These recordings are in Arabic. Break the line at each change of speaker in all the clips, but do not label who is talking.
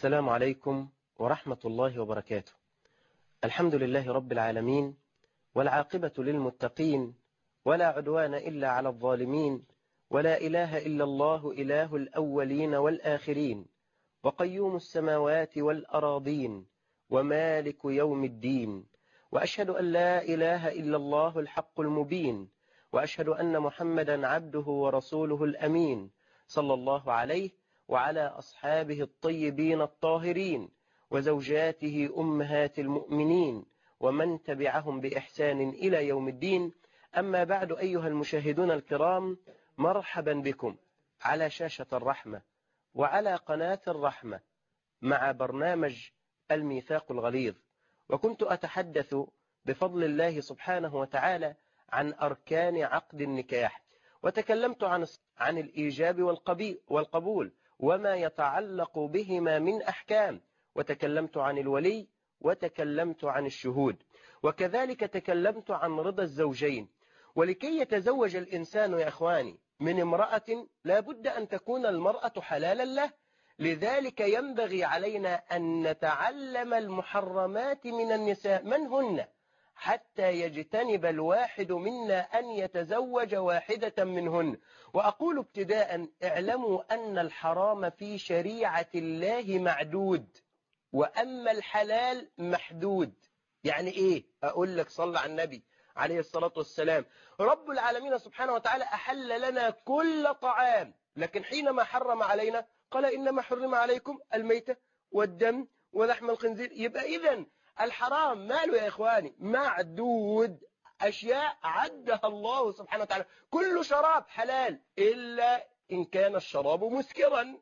السلام عليكم ورحمة الله وبركاته. الحمد لله رب العالمين والعاقبة للمتقين ولا عدوان إلا على الظالمين ولا إله إلا الله إله الأولين والآخرين وقيوم السماوات والأراضين ومالك يوم الدين وأشهد أن لا إله إلا الله الحق المبين وأشهد أن محمدا عبده ورسوله الأمين صلى الله عليه وعلى أصحابه الطيبين الطاهرين وزوجاته أمهات المؤمنين ومن تبعهم بإحسان إلى يوم الدين. أما بعد أيها المشاهدون الكرام مرحبا بكم على شاشة الرحمة وعلى قناة الرحمة مع برنامج الميثاق الغليظ. وكنت أتحدث بفضل الله سبحانه وتعالى عن أركان عقد النكاح وتكلمت عن عن الإيجاب والقبول وما يتعلق بهما من أحكام. وتكلمت عن الولي وتكلمت عن الشهود. وكذلك تكلمت عن رضا الزوجين. ولكي يتزوج الإنسان يا أخواني من امرأة لا بد أن تكون المرأة حلالا له. لذلك ينبغي علينا أن نتعلم المحرمات من النساء. من هن؟ حتى يجتنب الواحد منا أن يتزوج واحدة منهن. وأقول ابتداء اعلموا أن الحرام في شريعة الله معدود وأما الحلال محدود. يعني إيه؟ أقول لك صلى على النبي عليه الصلاة والسلام. رب العالمين سبحانه وتعالى أحل لنا كل طعام لكن حينما حرم علينا قال إنما حرم عليكم الميتة والدم ولحم الخنزير. يبقى إذن الحرام ماله يا إخواني معدود أشياء عدها الله سبحانه وتعالى. كل شراب حلال إلا إن كان الشراب مسكرا.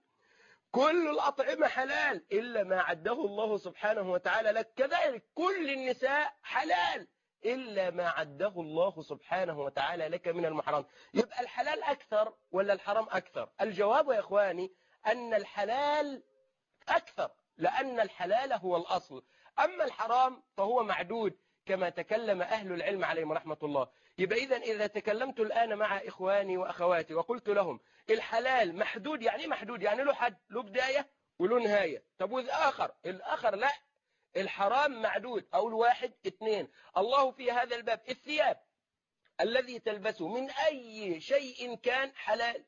كل الأطعمة حلال إلا ما عده الله سبحانه وتعالى. لك كذلك كل النساء حلال إلا ما عده الله سبحانه وتعالى. لك من المحرم. يبقى الحلال أكثر ولا الحرام أكثر؟ الجواب يا إخواني أن الحلال أكثر لأن الحلال هو الأصل. أما الحرام فهو معدود كما تكلم أهل العلم عليهم رحمة الله. يبقى إذا إذا تكلمت الآن مع إخواني وأخواتي وقلت لهم الحلال محدود يعني محدود؟ يعني له حد له بداية وله نهاية. طب والآخر؟ الآخر لا. الحرام معدود أو الواحد اثنين. الله في هذا الباب الثياب الذي تلبسه من أي شيء كان حلال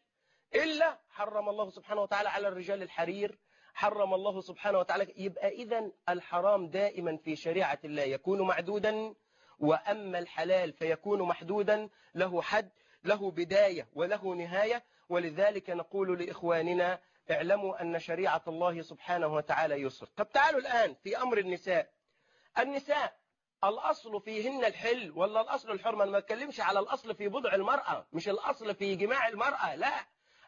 إلا حرم الله سبحانه وتعالى على الرجال الحرير حرم الله سبحانه وتعالى يبقى إذا الحرام دائما في شريعة الله يكون معدودا وأما الحلال فيكون محدودا له حد له بداية وله نهاية ولذلك نقول لإخواننا اعلموا أن شريعة الله سبحانه وتعالى يسر. طب تعالوا الآن في أمر النساء. النساء الأصل فيهن الحل ولا الأصل الحرمة؟ ما أتكلمش على الأصل في بضع المرأة مش الأصل في جماع المرأة لا.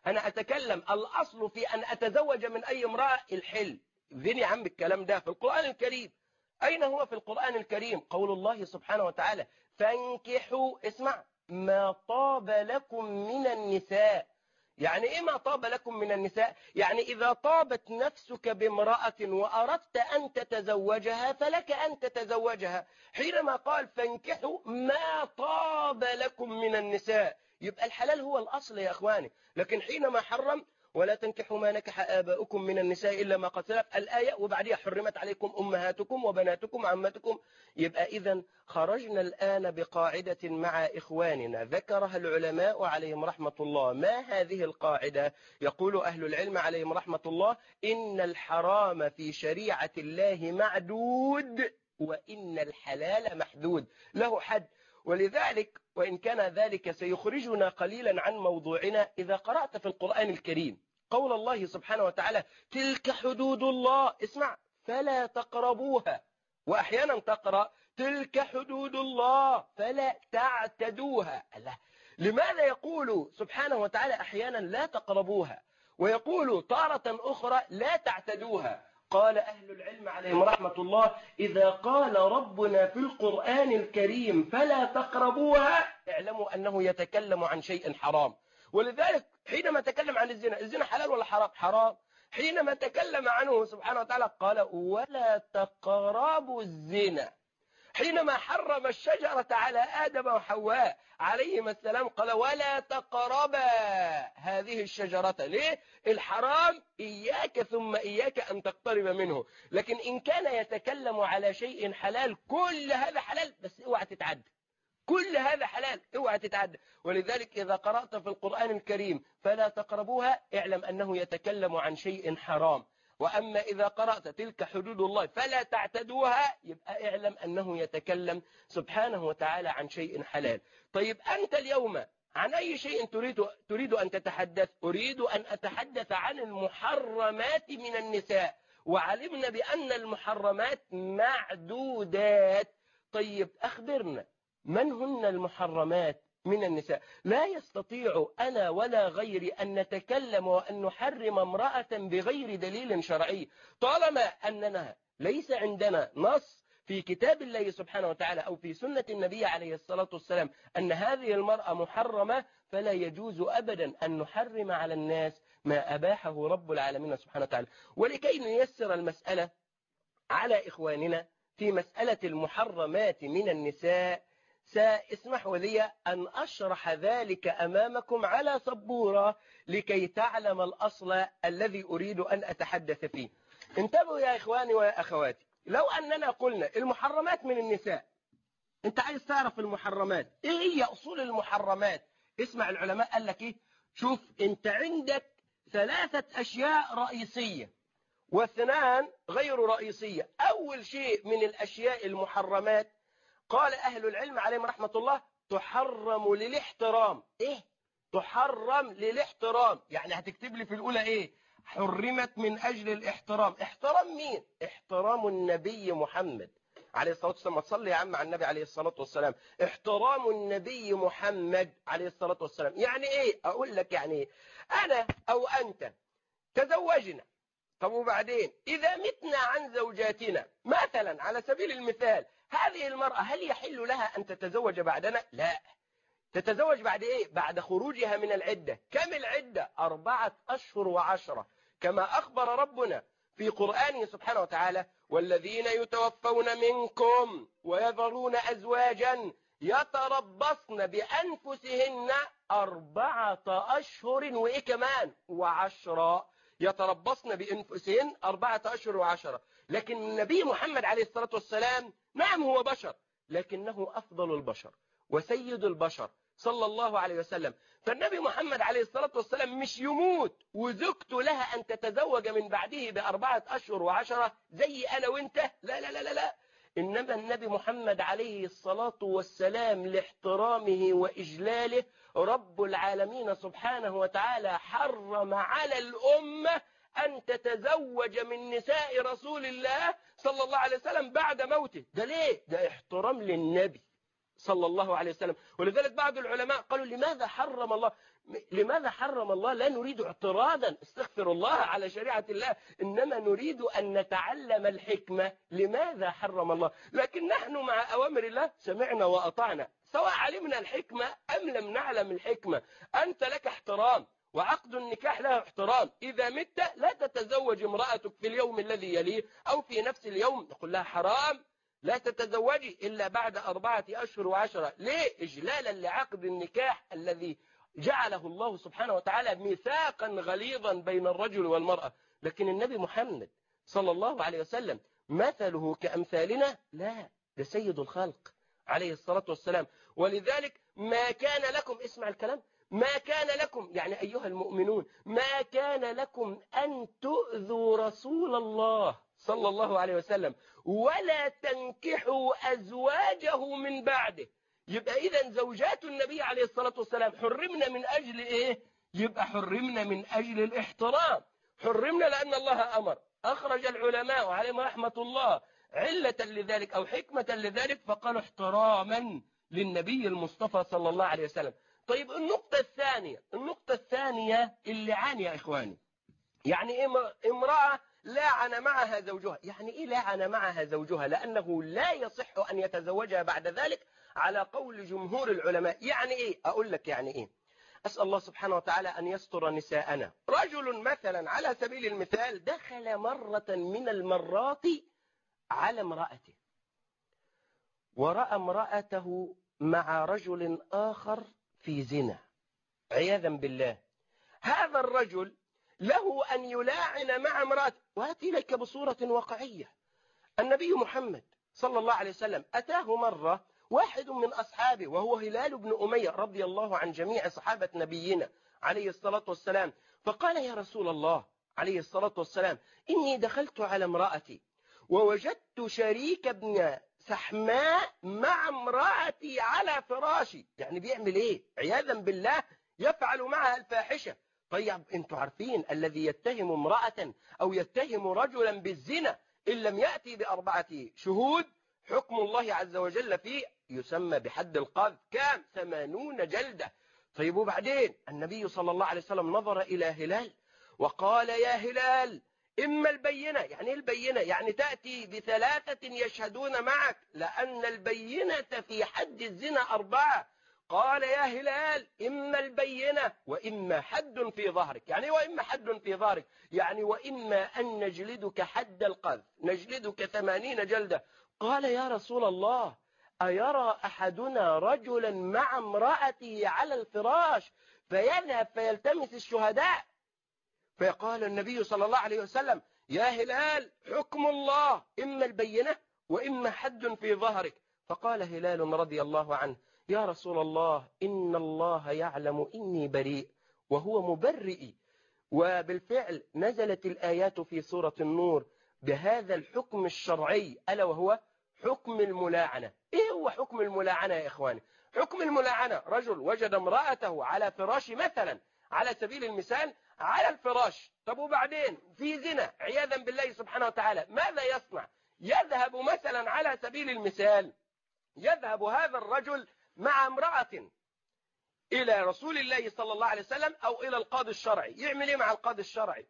أنا أتكلم الأصل في أن أتزوج من أي امرأة الحل. ذين يا عم الكلام ده في القرآن الكريم. أين هو في القرآن الكريم؟ قول الله سبحانه وتعالى فانكحوا اسمع ما طاب لكم من النساء. يعني إيه ما طاب لكم من النساء؟ يعني إذا طابت نفسك بامرأة وأردت أن تتزوجها فلك أن تتزوجها. حينما قال فانكحوا ما طاب لكم من النساء يبقى الحلال هو الأصل يا أخواني. لكن حينما حرم ولا تنكحوا ما نكح آباؤكم من النساء إلا ما قد الآية وبعدها حرمت عليكم أمهاتكم وبناتكم وعماتكم يبقى إذا خرجنا الآن بقاعدة مع إخواننا. ذكرها العلماء عليهم رحمة الله. ما هذه القاعدة؟ يقول أهل العلم عليهم رحمة الله إن الحرام في شريعة الله معدود وإن الحلال محدود. له حد. ولذلك وإن كان ذلك سيخرجنا قليلا عن موضوعنا إذا قرأت في القرآن الكريم قول الله سبحانه وتعالى تلك حدود الله. اسمع فلا تقربوها. وأحيانا تقرأ تلك حدود الله فلا تعتدوها. الله. لماذا يقول سبحانه وتعالى أحيانا لا تقربوها؟ ويقول تارة أخرى لا تعتدوها. قال أهل العلم عليهم رحمة الله إذا قال ربنا في القرآن الكريم فلا تقربوها اعلموا أنه يتكلم عن شيء حرام. ولذلك حينما تكلم عن الزنا الزنا حلال ولا حرام؟ حرام. حينما تكلم عنه سبحانه وتعالى قال ولا تقربوا الزنا. حينما حرم الشجرة على آدم وحواء عليهما السلام قال ولا تقربا هذه الشجرة. ليه؟ الحرام إياك ثم إياك أن تقترب منه. لكن إن كان يتكلم على شيء حلال كل هذا حلال بس اوعى تتعدى كل هذا حلال اوعى تتعدى ولذلك إذا قرأت في القرآن الكريم فلا تقربوها اعلم أنه يتكلم عن شيء حرام. وأما إذا قرأت تلك حدود الله فلا تعتدوها يبقى اعلم أنه يتكلم سبحانه وتعالى عن شيء حلال. طيب أنت اليوم عن أي شيء تريد, تريد أن تتحدث؟ أريد أن أتحدث عن المحرمات من النساء. وعلمنا بأن المحرمات معدودات. طيب أخبرنا من هن المحرمات؟ من النساء. لا يستطيع أنا ولا غيري أن نتكلم وأن نحرم امرأة بغير دليل شرعي. طالما أننا ليس عندنا نص في كتاب الله سبحانه وتعالى أو في سنة النبي عليه الصلاة والسلام أن هذه المرأة محرمة فلا يجوز أبدا أن نحرم على الناس ما أباحه رب العالمين سبحانه وتعالى. ولكي نيسر المسألة على إخواننا في مسألة المحرمات من النساء ساسمحوا لي أن أشرح ذلك أمامكم على سبورة لكي تعلم الأصل الذي أريد أن أتحدث فيه. انتبهوا يا إخواني ويا أخواتي لو أننا قلنا المحرمات من النساء أنت عايز تعرف المحرمات؟ إيه هي أصول المحرمات؟ اسمع العلماء قال لك إيه؟ شوف أنت عندك ثلاثة أشياء رئيسية واثنان غير رئيسية. أول شيء من الأشياء المحرمات قال أهل العلم عليهم رحمة الله تحرم للإحترام. إيه؟ تحرم للإحترام. يعني هتكتب لي في الأولى إيه؟ حرمت من أجل الإحترام. إحترام مين؟ إحترام النبي محمد عليه الصلاة والسلام. تصلي يا عم على النبي عليه الصلاة والسلام. إحترام النبي محمد عليه الصلاة والسلام. يعني إيه؟ أقول لك يعني إيه؟ أنا أو أنت تزوجنا. طب وبعدين؟ إذا متنا عن زوجاتنا مثلا على سبيل المثال هذه المرأة هل يحل لها أن تتزوج بعدنا؟ لا. تتزوج بعد إيه؟ بعد خروجها من العدة. كم العدة؟ أربعة أشهر وعشرة. كما أخبر ربنا في قرآنه سبحانه وتعالى والذين يتوفون منكم ويذرون أزواجا يتربصن بأنفسهن أربعة أشهر وإيه كمان؟ وعشرة. يتربصن بأنفسهن أربعة أشهر وعشرة. لكن النبي محمد عليه الصلاة والسلام نعم هو بشر لكنه أفضل البشر وسيد البشر صلى الله عليه وسلم. فالنبي محمد عليه الصلاة والسلام مش يموت وزوجته لها أن تتزوج من بعده بأربعة أشهر وعشرة زي أنا وإنت. لا لا لا لا, لا. إنما النبي محمد عليه الصلاة والسلام لاحترامه وإجلاله رب العالمين سبحانه وتعالى حرم على الأمة أن تتزوج من نساء رسول الله صلى الله عليه وسلم بعد موته. ده ليه؟ ده احترام للنبي صلى الله عليه وسلم. ولذلك بعض العلماء قالوا لماذا حرم الله؟ لماذا حرم الله لا نريد اعتراضا؟ استغفر الله على شريعة الله. إنما نريد أن نتعلم الحكمة. لماذا حرم الله؟ لكن نحن مع أوامر الله سمعنا وأطعنا. سواء علمنا الحكمة أم لم نعلم الحكمة. أنت لك احترام وعقد النكاح له احترام. إذا مت لا تتزوج امرأتك في اليوم الذي يليه أو في نفس اليوم. نقول لها حرام. لا تتزوجي إلا بعد أربعة أشهر وعشرة. ليه؟ إجلالا لعقد النكاح الذي جعله الله سبحانه وتعالى ميثاقا غليظا بين الرجل والمرأة. لكن النبي محمد صلى الله عليه وسلم مثله كأمثالنا لا ده سيد الخلق عليه الصلاة والسلام. ولذلك ما كان لكم اسمع الكلام ما كان لكم يعني أيها المؤمنون ما كان لكم أن تؤذوا رسول الله صلى الله عليه وسلم ولا تنكحوا أزواجه من بعده. يبقى إذا زوجات النبي عليه الصلاة والسلام حرمنا من أجل إيه؟ يبقى حرمنا من أجل الاحترام. حرمنا لأن الله أمر. أخرج العلماء عليهم رحمة الله علة لذلك أو حكمة لذلك فقالوا احتراما للنبي المصطفى صلى الله عليه وسلم. طيب النقطة الثانية النقطة الثانية اللعان يا إخواني. يعني امرأة لاعن معها زوجها. يعني إيه لاعن معها زوجها؟ لأنه لا يصح أن يتزوجها بعد ذلك على قول جمهور العلماء. يعني إيه؟ أقول لك يعني إيه. أسأل الله سبحانه وتعالى أن يستر نساءنا. رجل مثلا على سبيل المثال دخل مرة من المرات على امرأته. ورأى امرأته مع رجل آخر في زنا. عياذا بالله. هذا الرجل له أن يلاعن مع امرأته. وأتي لك بصورة واقعية. النبي محمد صلى الله عليه وسلم أتاه مرة واحد من أصحابه وهو هلال بن أمية رضي الله عن جميع صحابة نبينا عليه الصلاة والسلام فقال يا رسول الله عليه الصلاة والسلام إني دخلت على امرأتي ووجدت شريك ابن سحماء مع امرأتي على فراشي. يعني بيعمل إيه؟ عياذا بالله يفعل معها الفاحشة. طيب أنتوا عارفين الذي يتهم امرأة أو يتهم رجلا بالزنا إن لم يأتي بأربعة شهود؟ حكم الله عز وجل فيه يسمى بحد القذف. كام؟ ثمانون جلدة. طيب وبعدين؟ النبي صلى الله عليه وسلم نظر إلى هلال وقال يا هلال إما البينة. يعني البينة؟ يعني تأتي بثلاثة يشهدون معك لأن البينة في حد الزنا أربعة. قال يا هلال إما البينة وإما حد في ظهرك. يعني وإما حد في ظهرك؟ يعني وإما أن نجلدك حد القذف. نجلدك ثمانين جلدة. قال يا رسول الله أيرى أحدنا رجلا مع امرأته على الفراش فيذهب فيلتمس الشهداء؟ فقال النبي صلى الله عليه وسلم يا هلال حكم الله إما البينة وإما حد في ظهرك. فقال هلال رضي الله عنه يا رسول الله إن الله يعلم إني بريء وهو مبرئي وبالفعل نزلت الآيات في سورة النور بهذا الحكم الشرعي ألا وهو حكم الملاعنة. إيه هو حكم الملاعنة يا إخواني؟ حكم الملاعنة رجل وجد امرأته على فراش مثلا على سبيل المثال على الفراش. طب وبعدين؟ في زنا عياذا بالله سبحانه وتعالى. ماذا يصنع؟ يذهب مثلا على سبيل المثال يذهب هذا الرجل مع امرأة إلى رسول الله صلى الله عليه وسلم أو إلى القاضي الشرعي. يعمل إيه مع القاضي الشرعي؟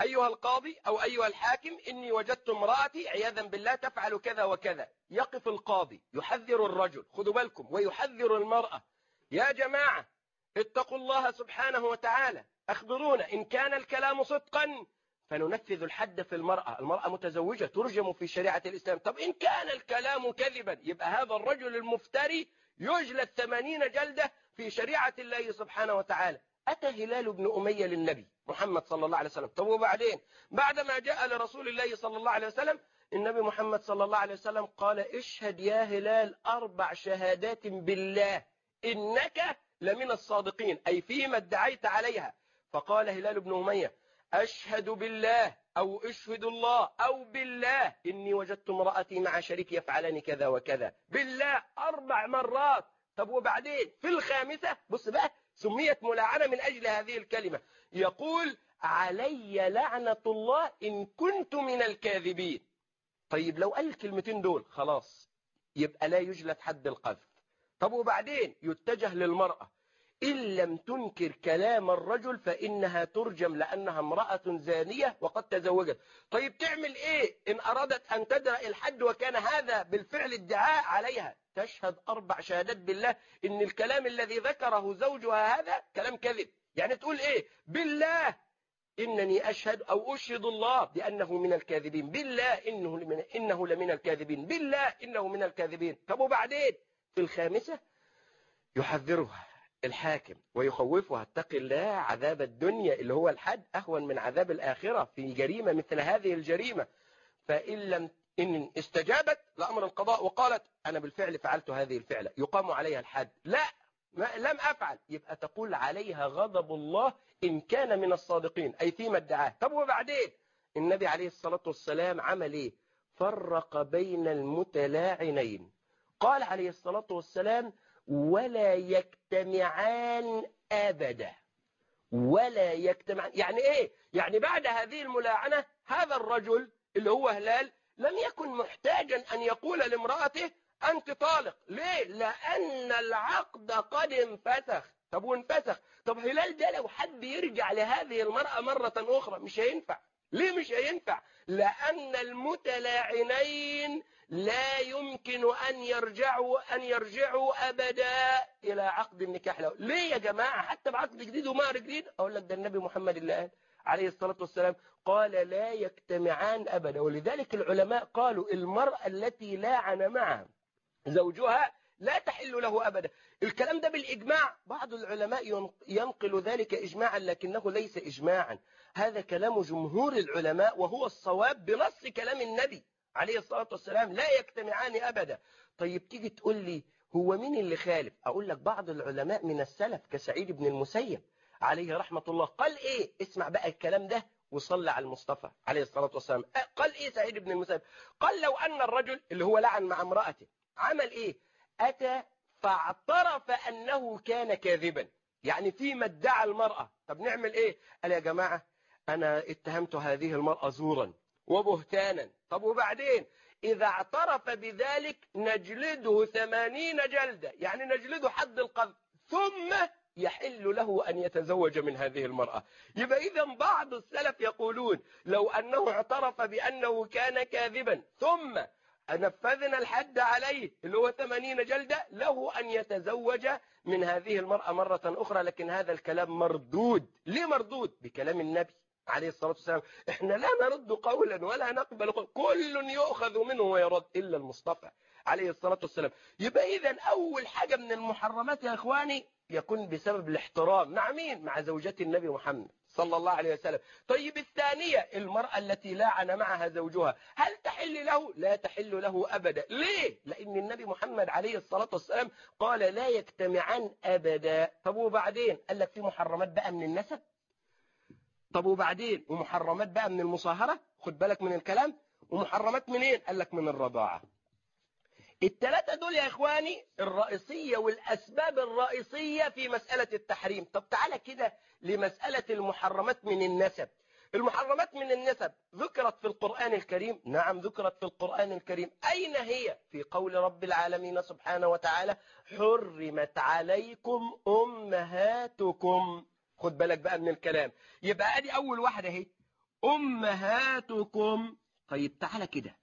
أيها القاضي أو أيها الحاكم إني وجدت امرأتي عياذا بالله تفعل كذا وكذا. يقف القاضي يحذر الرجل خذوا بالكم ويحذر المرأة. يا جماعة اتقوا الله سبحانه وتعالى. أخبرونا إن كان الكلام صدقا فننفذ الحد في المرأة. المرأة متزوجة ترجم في شريعة الإسلام. طب إن كان الكلام كذبا يبقى هذا الرجل المفتري يجلد ثمانين جلدة في شريعة الله سبحانه وتعالى. أتى هلال بن أمية للنبي محمد صلى الله عليه وسلم. طب وبعدين؟ بعدما جاء لرسول الله صلى الله عليه وسلم النبي محمد صلى الله عليه وسلم قال اشهد يا هلال أربع شهادات بالله إنك لمن الصادقين. أي فيما ادعيت عليها. فقال هلال بن أمية أشهد بالله أو أشهد الله أو بالله إني وجدت امرأتي مع شريك يفعلني كذا وكذا. بالله أربع مرات. طب وبعدين؟ في الخامسة بص بقى سميت ملاعنة من أجل هذه الكلمة. يقول علي لعنة الله إن كنت من الكاذبين. طيب لو قال الكلمتين دول خلاص يبقى لا يجلد حد القذف. طب وبعدين؟ يتجه للمرأة. إن لم تنكر كلام الرجل فإنها ترجم لأنها امرأة زانية وقد تزوجت. طيب تعمل إيه إن أرادت أن تدرأ الحد وكان هذا بالفعل ادعاء عليها؟ تشهد أربع شهادات بالله إن الكلام الذي ذكره زوجها هذا كلام كذب. يعني تقول إيه؟ بالله إنني أشهد أو أشهد الله بأنه من الكاذبين. بالله إنه لمن, إنه لمن الكاذبين. بالله إنه من الكاذبين. طب وبعدين؟ في الخامسة يحذرها. الحاكم ويخوفها اتق الله عذاب الدنيا اللي هو الحد أهون من عذاب الآخرة في جريمة مثل هذه الجريمة. فإن لم إن استجابت لأمر القضاء وقالت أنا بالفعل فعلت هذه الفعلة يقام عليها الحد. لا ما لم أفعل. يبقى تقول عليها غضب الله إن كان من الصادقين أي فيما ادعاه. طب وبعدين؟ النبي عليه الصلاة والسلام عمل إيه؟ فرق بين المتلاعنين. قال عليه الصلاة والسلام ولا يجتمعان أبدا. ولا يجتمعان. يعني إيه؟ يعني بعد هذه الملاعنة هذا الرجل اللي هو هلال لم يكن محتاجا أن يقول لامرأته أنت طالق. ليه؟ لأن العقد قد انفسخ. طب وانفسخ. طب هلال ده لو حد يرجع لهذه المرأة مرة أخرى مش هينفع. ليه مش هينفع؟ لأن المتلاعنين لا يمكن أن يرجعوا أن يرجعوا أبدا إلى عقد النكاح له. ليه يا جماعة؟ حتى بعقد جديد ومهر جديد. أقول لك ده النبي محمد اللي قال عليه الصلاة والسلام قال لا يجتمعان أبدا. ولذلك العلماء قالوا المرأة التي لاعن معها زوجها لا تحل له أبدا. الكلام ده بالإجماع بعض العلماء ينقل ذلك إجماعا لكنه ليس إجماعا. هذا كلام جمهور العلماء وهو الصواب بنص كلام النبي عليه الصلاة والسلام لا يجتمعان أبدا. طيب تيجي تقول لي هو مين اللي خالف؟ أقول لك بعض العلماء من السلف كسعيد بن المسيب عليه رحمة الله. قال إيه؟ اسمع بقى الكلام ده وصلى على المصطفى عليه الصلاة والسلام. قال إيه سعيد بن المسيب؟ قال لو أن الرجل اللي هو لعن مع امرأته عمل إيه؟ أتى فاعترف أنه كان كاذبا. يعني فيما ادعى المرأة. طب نعمل إيه؟ قال يا جماعة أنا اتهمت هذه المرأة زورا وبهتانا. طب وبعدين؟ إذا اعترف بذلك نجلده ثمانين جلدة. يعني نجلده حد القذف. ثم يحل له أن يتزوج من هذه المرأة. يبقى إذا بعض السلف يقولون لو أنه اعترف بأنه كان كاذبا. ثم نفذنا الحد عليه اللي هو 80 جلدة له أن يتزوج من هذه المرأة مرة أخرى لكن هذا الكلام مردود. ليه مردود؟ بكلام النبي عليه الصلاة والسلام. إحنا لا نرد قولا ولا نقبل قول. كل يؤخذ منه ويرد إلا المصطفى عليه الصلاة والسلام. يبقى إذا أول حاجة من المحرمات يا إخواني يكون بسبب الاحترام. مع مين؟ مع زوجات النبي محمد. صلى الله عليه وسلم. طيب الثانية المرأة التي لاعن معها زوجها هل تحل له؟ لا تحل له أبدا. ليه؟ لأن النبي محمد عليه الصلاة والسلام قال لا يجتمعان أبدا. طب وبعدين؟ قال لك في محرمات بقى من النسب؟ طب وبعدين؟ ومحرمات بقى من المصاهرة؟ خد بالك من الكلام. ومحرمات منين؟ قال لك من الرضاعة. الثلاثة دول يا إخواني الرئيسية والأسباب الرئيسية في مسألة التحريم. طب تعالى كده لمسألة المحرمات من النسب. المحرمات من النسب ذكرت في القرآن الكريم؟ نعم ذكرت في القرآن الكريم. أين هي؟ في قول رب العالمين سبحانه وتعالى حرمت عليكم أمهاتكم. خد بالك بقى من الكلام. يبقى أدي أول واحدة أهي. أمهاتكم. طيب تعالى كده.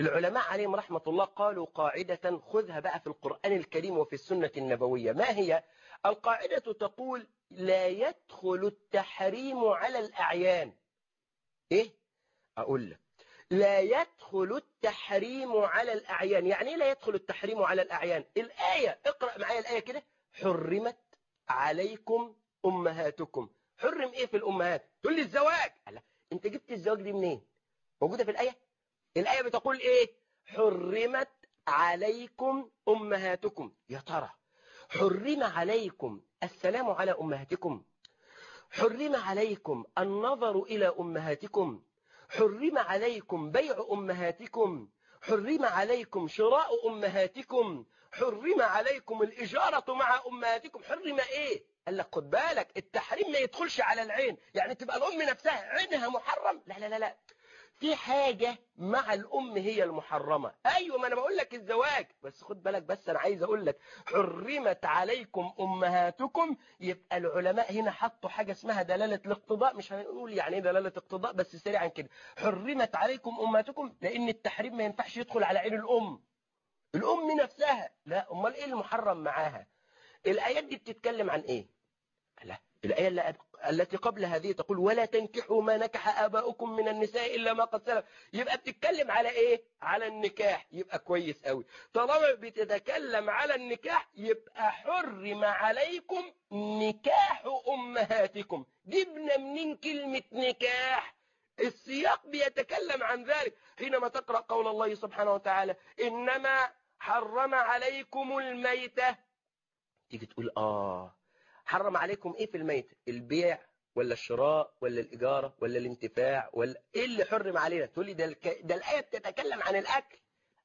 العلماء عليهم رحمة الله قالوا قاعدة خذها بقى في القرآن الكريم وفي السنة النبوية. ما هي؟ القاعدة تقول لا يدخل التحريم على الأعيان. إيه؟ أقول لك. لا يدخل التحريم على الأعيان. يعني إيه لا يدخل التحريم على الأعيان؟ الآية اقرأ معايا الآية كده. حرمت عليكم أمهاتكم. حرم إيه في الأمهات؟ تقول لي الزواج. أنت جبت الزواج دي منين؟ موجودة في الآية؟ الآية بتقول إيه؟ حرمت عليكم أمهاتكم. يا ترى حرم عليكم السلام على أمهاتكم؟ حرم عليكم النظر إلى أمهاتكم؟ حرم عليكم بيع أمهاتكم؟ حرم عليكم شراء أمهاتكم؟ حرم عليكم الإجارة مع أمهاتكم؟ حرم إيه؟ قال لك خد بالك التحريم ما يدخلش على العين. يعني تبقى الأم نفسها عينها محرم؟ لا لا لا لا. في حاجة مع الأم هي المحرمة. أيوة ما أنا بقول لك الزواج. بس خد بالك بس أنا عايز أقول لك حرمت عليكم أمهاتكم. يبقى العلماء هنا حطوا حاجة اسمها دلالة الاقتضاء. مش هنقول يعني إيه دلالة اقتضاء بس سريعا كده. حرمت عليكم أمهاتكم لأن التحريم ما ينفعش يدخل على عين الأم. الأم نفسها. لا أمال إيه المحرم معاها؟ الآيات دي بتتكلم عن إيه؟ لا الآية اللي التي قبل هذه تقول ولا تنكحوا ما نكح آباؤكم من النساء إلا ما قد سلف. يبقى بتتكلم على إيه؟ على النكاح. يبقى كويس قوي طالما بتتكلم على النكاح يبقى حرم عليكم نكاح أمهاتكم. جبنا منين كلمة نكاح؟ السياق بيتكلم عن ذلك. حينما تقرأ قول الله سبحانه وتعالى إنما حرم عليكم الميتة. تيجي تقول آه حرم عليكم إيه في الميت؟ البيع ولا الشراء ولا الإجارة ولا الانتفاع ولا إيه اللي حرم علينا؟ تقول لي ده, الك... ده الآية بتتكلم عن الأكل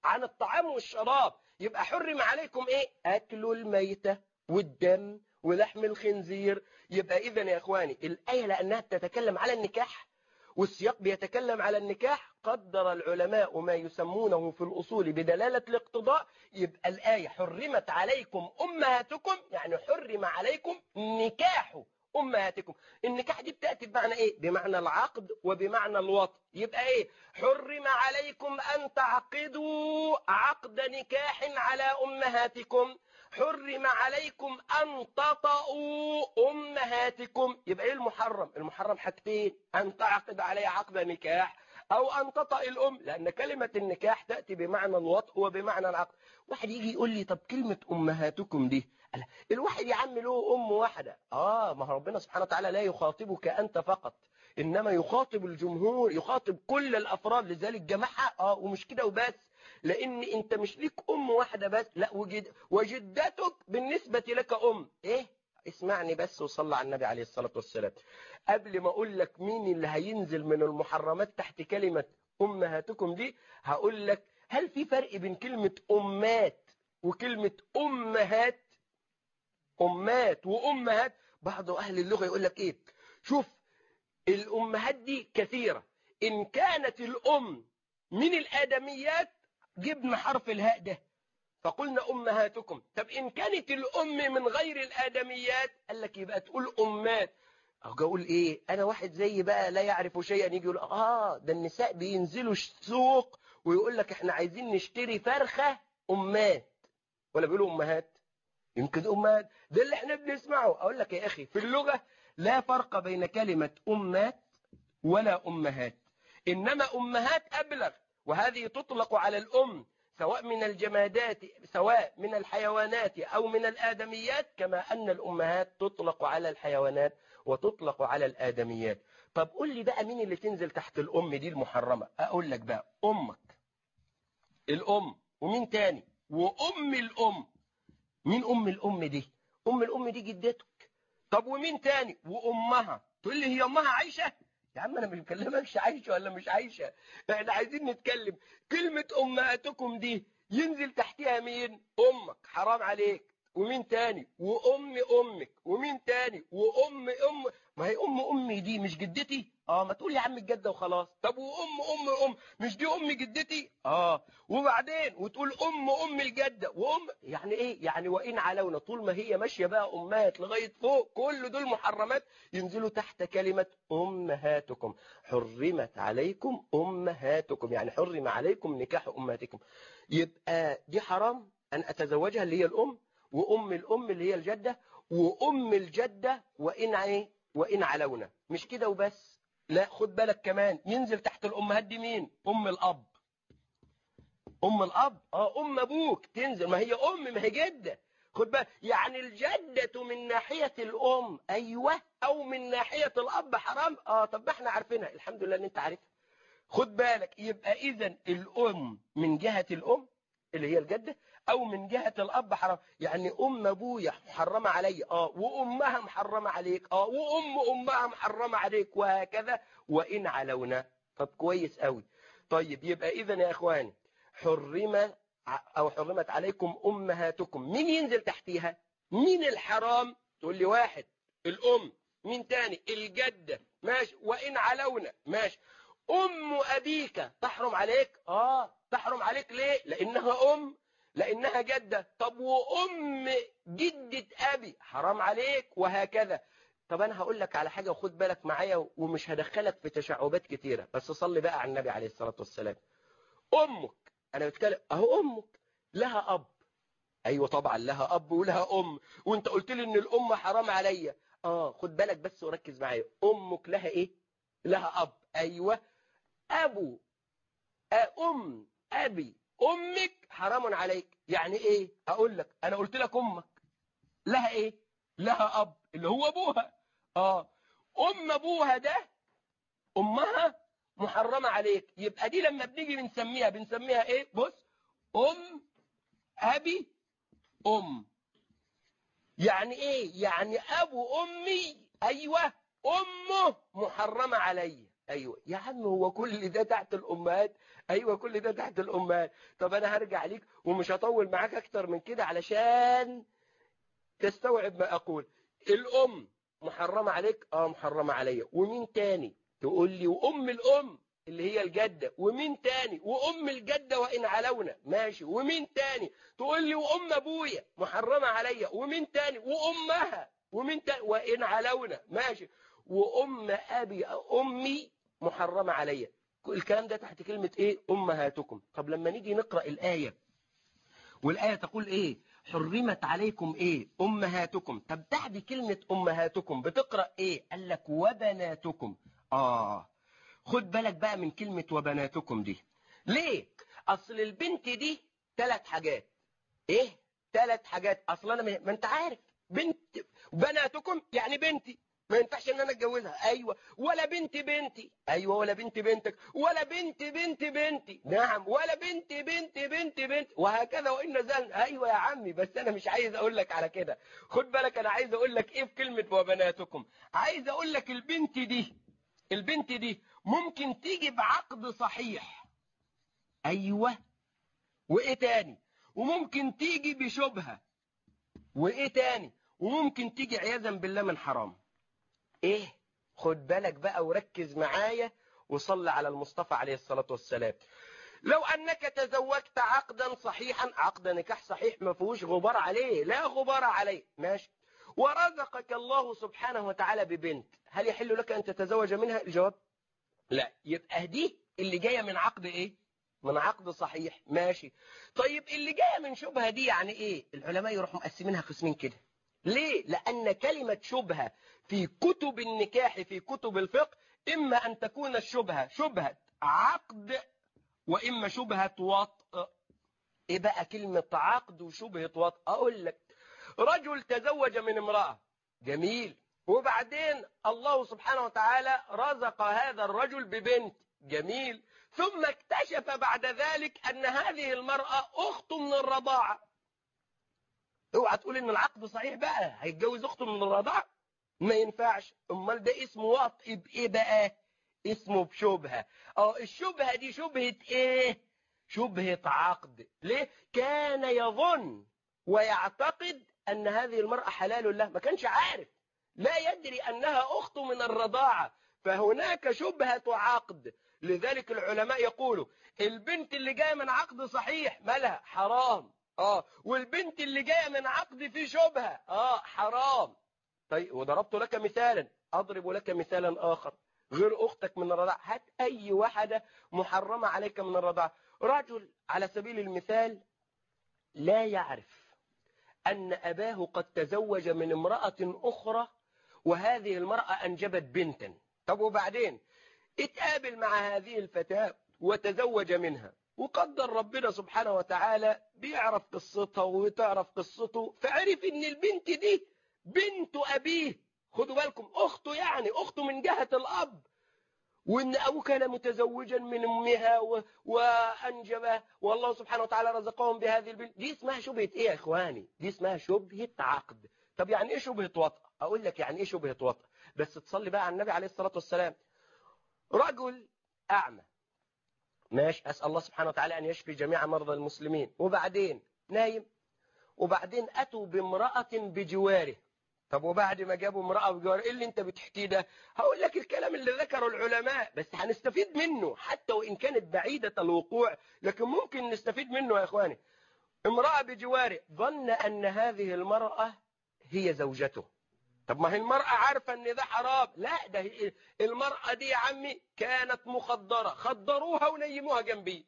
عن الطعام والشراب. يبقى حرم عليكم إيه؟ أكل الميتة والدم ولحم الخنزير. يبقى إذا يا إخواني الآية لأنها بتتكلم على النكاح والسياق بيتكلم على النكاح قدر العلماء ما يسمونه في الأصول بدلالة الاقتضاء يبقى الآية حرمت عليكم أمهاتكم يعني حرم عليكم نكاح أمهاتكم النكاح دي بتأتي بمعنى إيه؟ بمعنى العقد وبمعنى الوطن يبقى إيه؟ حرم عليكم أن تعقدوا عقد نكاح على أمهاتكم حرم عليكم أن تطأوا أمهاتكم يبقى إيه المحرم؟ المحرم حاجتين أن تعقد عليها عقد نكاح أو أن تطأ الأم لأن كلمة النكاح تأتي بمعنى الوطء وبمعنى العقد. واحد يجي يقول لي طب كلمة أمهاتكم دي؟ الواحد يا عم له أم واحدة. آه ما ربنا سبحانه وتعالى لا يخاطبك أنت فقط إنما يخاطب الجمهور يخاطب كل الأفراد لذلك جمعها آه ومش كده وبس. لأن أنت مش ليك أم واحدة بس لا وجد وجدتك بالنسبة لك أم. إيه؟ اسمعني بس وصلى على النبي عليه الصلاة والسلام. قبل ما أقول لك مين اللي هينزل من المحرمات تحت كلمة أمهاتكم دي هقول لك هل في فرق بين كلمة أمات وكلمة أمهات؟ أمات وأمهات. بعض أهل اللغة يقول لك إيه؟ شوف الأمهات دي كثيرة. إن كانت الأم من الآدميات جبنا حرف الهاء ده. فقلنا أمهاتكم طب إن كانت الأم من غير الآدميات؟ قال لك يبقى تقول أمات. أقول إيه؟ أنا واحد زي بقى لا يعرف شيئا يجي يقول آه ده النساء بينزلوا السوق ويقول لك إحنا عايزين نشتري فرخة أمات. ولا بيقولوا أمهات. يمكن أمهات. ده اللي إحنا بنسمعه. أقول لك يا أخي في اللغة لا فرق بين كلمة أمات ولا أمهات. إنما أمهات أبلغ وهذه تطلق على الأم. سواء من الجمادات سواء من الحيوانات أو من الآدميات كما أن الأمهات تطلق على الحيوانات وتطلق على الآدميات. طب قول لي بقى مين اللي تنزل تحت الأم دي المحرمة؟ أقول لك بقى أمك. الأم. ومين تاني؟ وأم الأم. مين أم الأم دي؟ أم الأم دي جدتك. طب ومين تاني؟ وأمها. تقول لي هي أمها عايشة؟ يا عم أنا مش بكلمكش عايشة ولا مش عايشة. إحنا عايزين نتكلم. كلمة أمهاتكم دي ينزل تحتها مين؟ أمك. حرام عليك. ومين تاني؟ وأم أمك. ومين تاني؟ وأم أم. ما هي أم أمي دي مش جدتي؟ آه ما تقول يا عم الجدة وخلاص. طب وأم أم أم؟ مش دي أم جدتي؟ آه. وبعدين وتقول أم أم الجدة. وأم يعني إيه؟ يعني وإن علونا. طول ما هي ماشية بقى أمهات لغاية فوق كل دول محرمات ينزلوا تحت كلمة أمهاتكم. حرمت عليكم أمهاتكم. يعني حرم عليكم نكاح أمهاتكم. يبقى دي حرام أن أتزوجها اللي هي الأم؟ وأم الأم اللي هي الجدة وأم الجدة وإن إيه؟ وإن علونا. مش كده وبس؟ لا خد بالك كمان ينزل تحت الامهات دي مين؟ أم الأب. أم الأب؟ آه أم أبوك. تنزل. ما هي أم ما هي جدة. خد بالك يعني الجدة من ناحية الأم. أيوه. أو من ناحية الأب حرام؟ آه طب ما إحنا عارفينها. الحمد لله إن أنت عارفها. خد بالك يبقى اذا الأم من جهة الأم اللي هي الجده أو من جهة الأب حرام. يعني أم أبويا محرمه علي آه وأمها محرمة عليك آه وأم أمها محرمة عليك وهكذا. وإن علونا. طب كويس قوي طيب يبقى اذا يا إخواني حرم أو حرمت عليكم أمهاتكم. مين ينزل تحتيها؟ مين الحرام؟ تقول لي واحد. الأم. مين تاني؟ الجده ماشي. وإن علونا. ماشي. أم أبيك تحرم عليك؟ آه. تحرم عليك ليه؟ لأنها أم لأنها جدة. طب وأم جدة أبي حرام عليك وهكذا. طب أنا هقول لك على حاجة وخد بالك معايا ومش هدخلك في تشعبات كتيرة. بس صلي بقى على النبي عليه الصلاة والسلام. أمك أنا بتكلم أهو أمك لها أب. أيوه طبعا لها أب ولها أم. وأنت قلت لي إن الأم حرام عليا. آه خد بالك بس وركز معايا. أمك لها إيه؟ لها أب. أيوه. أبو أم. أبي أمك حرام عليك. يعني إيه؟ أقول لك أنا قلت لك أمك. لها إيه؟ لها أب اللي هو أبوها. آه. أم أبوها ده أمها محرمة عليك. يبقى دي لما بنيجي بنسميها بنسميها إيه؟ بص أم أبي أم. يعني إيه؟ يعني أبو أمي أيوه أمه محرمة عليا. أيوه. يا عم هو كل ده تحت الأمهات؟ أيوه كل ده تحت الأمهات. طب أنا هرجع ليك ومش هطول معاك أكتر من كده علشان تستوعب ما أقول. الأم محرمة عليك؟ آه محرمة عليا. ومين تاني؟ تقول لي وأم الأم اللي هي الجدة. ومين تاني؟ وأم الجدة وإن علونا. ماشي. ومين تاني؟ تقول لي وأم أبويا. محرمة عليا. ومين تاني؟ وأمها. ومين تاني وإن علونا. ماشي. وأم أبي أمي محرمة عليا الكلام ده تحت كلمة إيه؟ أمهاتكم. طب لما نيجي نقرأ الآية والآية تقول إيه؟ حرمت عليكم إيه؟ أمهاتكم. طب تحدي كلمة أمهاتكم بتقرأ إيه؟ قال لك وبناتكم. آه. خد بالك بقى من كلمة وبناتكم دي. ليه؟ أصل البنت دي ثلاث حاجات. إيه؟ ثلاث حاجات. أصل أنا ما أنت عارف. بنت بناتكم يعني بنتي. ما ينفعش إن أنا أتجوزها. أيوه. ولا بنت بنتي. أيوه ولا بنت بنتك. ولا بنت بنت بنتي. نعم. ولا بنت بنت بنت بنت وهكذا وإن نزلنا أيوه يا عمي بس أنا مش عايز أقول لك على كده. خد بالك أنا عايز أقول لك إيه في كلمة وبناتكم. عايز أقول لك البنت دي البنت دي ممكن تيجي بعقد صحيح. أيوه. وإيه تاني؟ وممكن تيجي بشبهة. وإيه تاني؟ وممكن تيجي عياذا بالله من حرام. إيه؟ خد بالك بقى وركز معايا وصل على المصطفى عليه الصلاة والسلام. لو أنك تزوجت عقدا صحيحا عقد نكاح صحيح ما فيهوش غبار عليه لا غبار عليه. ماشي. ورزقك الله سبحانه وتعالى ببنت. هل يحل لك أن تتزوج منها؟ الجواب لا. يبقى دي اللي جاية من عقد إيه؟ من عقد صحيح. ماشي. طيب اللي جاية من شبهة دي يعني إيه؟ العلماء يروحوا مقسمينها قسمين كده. ليه؟ لأن كلمة شبهة في كتب النكاح في كتب الفقه إما أن تكون الشبهة شبهة عقد وإما شبهة وطء. إيه بقى كلمة عقد وشبهة وطء؟ أقول لك رجل تزوج من امرأة. جميل. وبعدين الله سبحانه وتعالى رزق هذا الرجل ببنت. جميل. ثم اكتشف بعد ذلك أن هذه المرأة أخت من الرضاعة. اوعى تقول إن العقد صحيح بقى هيتجوز أخته من الرضاعة ما ينفعش. أمال ده اسمه وطء بايه بقى؟ اسمه بشبهة. آه الشبهة دي شبهة إيه؟ شبهة عقد. ليه؟ كان يظن ويعتقد أن هذه المرأة حلال له. ما كانش عارف. لا يدري أنها أخت من الرضاعة فهناك شبهة عقد. لذلك العلماء يقولوا البنت اللي جاية من عقد صحيح مالها؟ حرام. آه والبنت اللي جاية من عقد فيه شبهة. آه حرام. طيب وضربت لك مثالا. أضرب لك مثالا آخر. غير أختك من الرضاعة. هات أي واحدة محرمة عليك من الرضاعة. رجل على سبيل المثال لا يعرف أن أباه قد تزوج من امرأة أخرى وهذه المرأة أنجبت بنتا. طب وبعدين؟ اتقابل مع هذه الفتاة وتزوج منها. وقدر ربنا سبحانه وتعالى بيعرف قصتها وتعرف قصته فعرف إن البنت دي بنت أبيه. خدوا بالكم أخته يعني أخته من جهة الأب. وإن أبوه كان متزوجا من أمها و... وأنجبه. والله سبحانه وتعالى رزقهم بهذه البنت. دي اسمها شبهة إيه يا إخواني؟ دي اسمها شبهة عقد. طب يعني إيه شبهة وطأ أقول لك يعني إيه شبهة وطأ بس تصلي بقى على النبي عليه الصلاة والسلام. رجل أعمى. ماشي أسأل الله سبحانه وتعالى أن يشفي جميع مرضى المسلمين. وبعدين؟ نايم. وبعدين أتوا بامرأة بجواره. طب وبعد ما جابوا امرأة بجواره إيه اللي أنت بتحكيه ده؟ هقول لك الكلام اللي ذكره العلماء بس هنستفيد منه حتى وإن كانت بعيدة الوقوع لكن ممكن نستفيد منه يا إخواني. امرأة بجواره ظن أن هذه المرأة هي زوجته. طب ما هي المرأة عارفة إن ده حرام. لا ده المرأة دي يا عمي كانت مخدرة. خدروها ونيموها جنبي.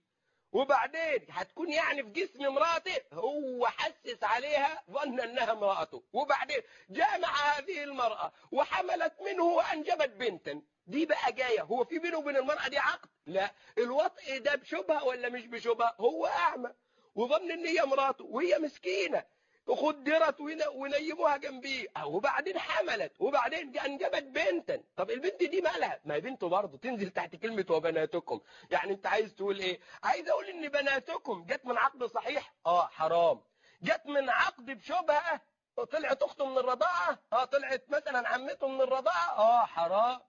وبعدين هتكون يعني في جسم امرأته هو حسس عليها ظن إنها امرأته. وبعدين جاء مع هذه المرأة وحملت منه وأنجبت بنتا. دي بقى جاية. هو في بينه وبين المرأة دي عقد؟ لا. الوطء ده بشبهة ولا مش بشبهة؟ هو أعمى. وظن إن هي امرأته وهي مسكينة. خدرت ونيموها جنبيه وبعدين حملت. وبعدين انجبت بنتا. طب البنت دي مالها؟ ما هي بنته برضه تنزل تحت كلمة وبناتكم. يعني انت عايز تقول إيه؟ عايز أقول ان بناتكم جت من عقد صحيح؟ آه حرام. جت من عقد بشبهة؟ طلعت أخته من الرضاعة؟ آه طلعت مثلا عمته من الرضاعة؟ آه حرام.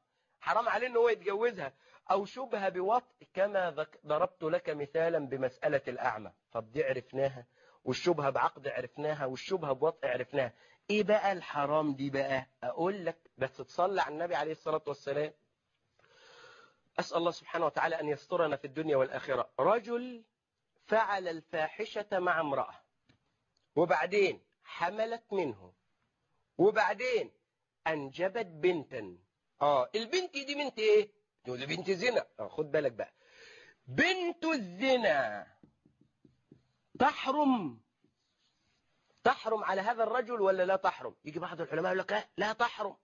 حرام عليه إن هو يتجوزها. أو شبهة بوطء كما ضربت لك مثالا بمسألة الأعمى. طب دي عرفناها. والشبهة بعقد عرفناها والشبهة بوطء عرفناها. إيه بقى الحرام دي بقى؟ أقول لك بس تصلي على النبي عليه الصلاة والسلام. أسأل الله سبحانه وتعالى أن يسترنا في الدنيا والآخرة. رجل فعل الفاحشة مع امرأة. وبعدين حملت منه. وبعدين أنجبت بنتا. آه البنت دي بنت إيه؟ تقول بنت زنا. آه خد بالك بقى. بنت الزنا. تحرم. تحرم على هذا الرجل ولا لا تحرم؟ يجي بعض العلماء يقول لك لا, تحرم.